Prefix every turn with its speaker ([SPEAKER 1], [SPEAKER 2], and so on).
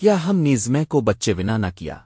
[SPEAKER 1] کیا ہم نیزمے کو بچے بنا نہ کیا؟